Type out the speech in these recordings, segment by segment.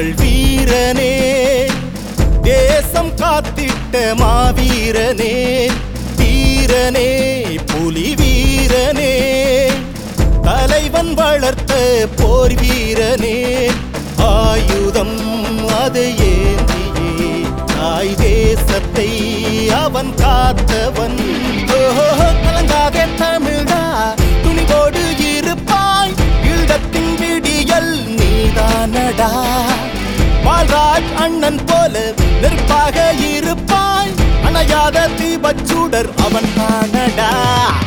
எங்கள் வீரனே தேசம் காத்திட்ட மாவீரனே வீரனே புலி வீரனே தலைவன் வளர்த்த போர் வீரனே ஆயுதம் அதை ஏந்தியே தாய் தேசத்தை அவன் காத்தவன். நெருப்பாக இருப்பாய். அணையாத தீபச்சூடர் அவன் தானடா.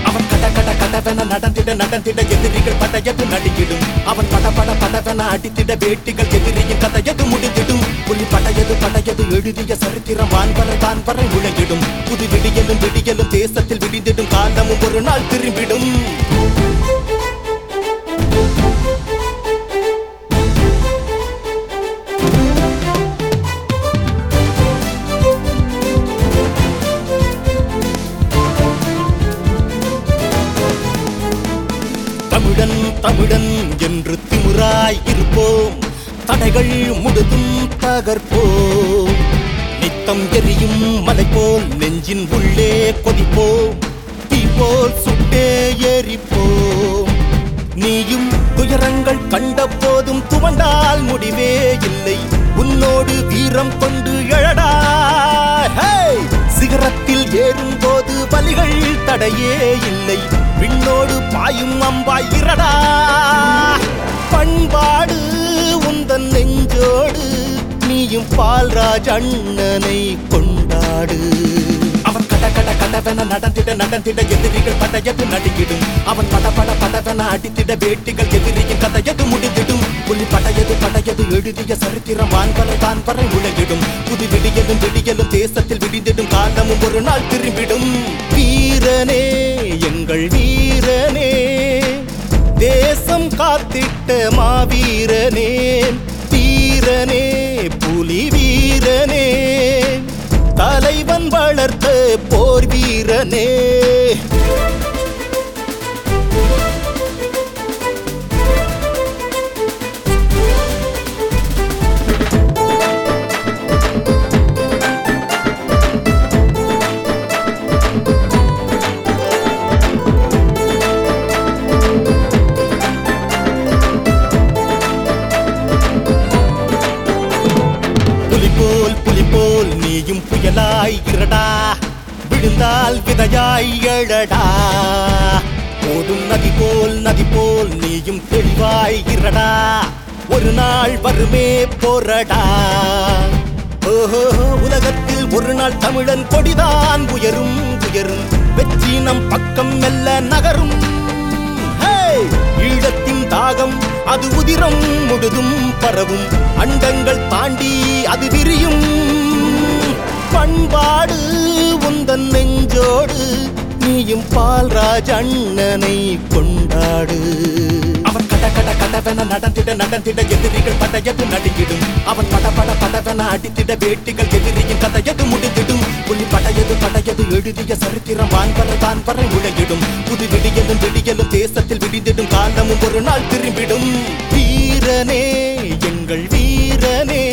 அவன் கட கட கடவென நடந்திட நடந்திட எதிரிகள் படையது நடிக்கிடும் அவன் பட பட படவென அடித்திட வேட்டிகள் எதிரியின் கதையது முடிந்திடும். புலி படையது படையது எழுதிய சரித்திரம் வான்வரை வான்வரை முழங்கிடும் புது விடியலும் விடியலும் தேசத்தில் விடிந்திடும். என்று திமிராய் இருப்போம். தடைகள் முழுதும் தகர்ப்போம். நித்தம் எரியும் மலை போல் நெஞ்சின் உள்ளே கொதிப்போம். தீ போல் சுட்டே எரிப்போம். நீயும் துயரங்கள் கண்ட போதும் துவண்டால் முடிவே இல்லை. உன்னோடு வீரம் கொண்டு எழடா. சிகரத்தில் ஏறும் போது வலிகள் தடையே இல்லை. விண்ணோடு பாயும் அம்பாய் இரடா. பால்ராஜ் அண்ணனை கொண்டாடு. அவன் கட கட கடவென நடந்திட நடந்திட எதிரிகள் படையது நடுக்கிடும் அவன் பட பட படவென அடித்திட வேட்டிகள் எதிரியின் கதையது முடிந்திடும். புலி படையது படையது எழுதிய சரித்திரம் வான்வரை வான்வரை உலகிடும் புது விடியலும் விடியலும் தேசத்தில் விடிந்திடும். காலமும் ஒரு நாள் திரும்பிடும். வீரனே எங்கள் வீரனே தேசம் காத்திட்ட மாவீரனே வீரனே புலி வீரனே. தலைவன் வளர்த்த போர் வீரனே. நீயும் புயலாய் இரடா. விழுந்தால் விதையாய் எழடா. ஓடும் நதி போல் நதி போல் நீயும் தெளிவாய் இரடா. ஒரு நாள் வருமே போரடா ஓஹோ உலகத்தில் ஒரு நாள் தமிழன் கொடிதான். உயரும் உயரும். வெற்றி நம் பக்கம் மெல்ல நகரும். ஈழத்தின் தாகம். அது உதிரம் முழுதும் பரவும். அண்டங்கள் தாண்டி அது விரியும். பண்பாடு உந்தன் நெஞ்சோடு நீயும் பால்ராஜ் அண்ணனை கொண்டாடு. அவன் கட கட கடவென நடந்திட நடந்திட எதிரிகள் படையது நடுங்கிடும். அவன் பட பட படவென அடித்திட வேட்டிகள் எதிரியின் கதையது முடிந்திடும். புலி படையது படையது எழுதிய சரித்திரம் வான்பர வான்வரை வான்வரை உழையிடும் புது விடியலும் விடியலும் தேசத்தில் ஒரு நாள் திரும்பிடும். வீரனே எங்கள் வீரனே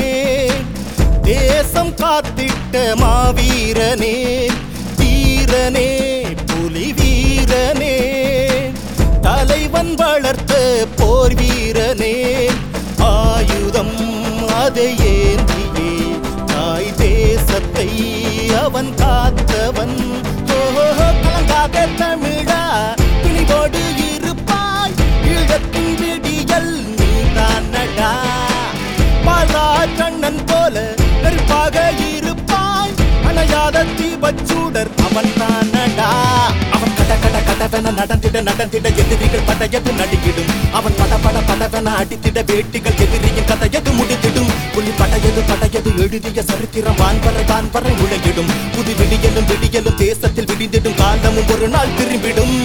தேசம் காத்திட்ட மாவீரனே வீரனே புலி வீரனே தலைவன் வளர்த்த போர் வீரனே ஆயுதம் அதை ஏந்தியே தாய் தேசத்தை அவன் காத்தவன். ஓஹோ கலங்காத தமிழ். நெருப்பாக இருப்பாய். அணையாத தீபச்சூடர் அவன் தானடா அவன் கட கட கடவென நடந்திட நடந்திட எதிரிகள் படையது நடுக்கிடும் அவன் பட பட படவென அடித்திட வேட்டிகள் எதிரியின் கதையது முடித்திடும் புலி படையது படையது எழுதிய சரித்திரம் வான்வரை வான்வரை உலகிடும் புது விடியலும் விடியலும் தேசத்தில் விடிந்திடும் காலமும் ஒரு நாள் திரும்பிடும்.